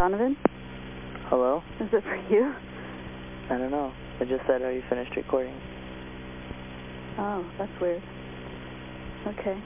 Donovan? Hello? Is it for you? I don't know. I just said, are you finished recording? Oh, that's weird. Okay.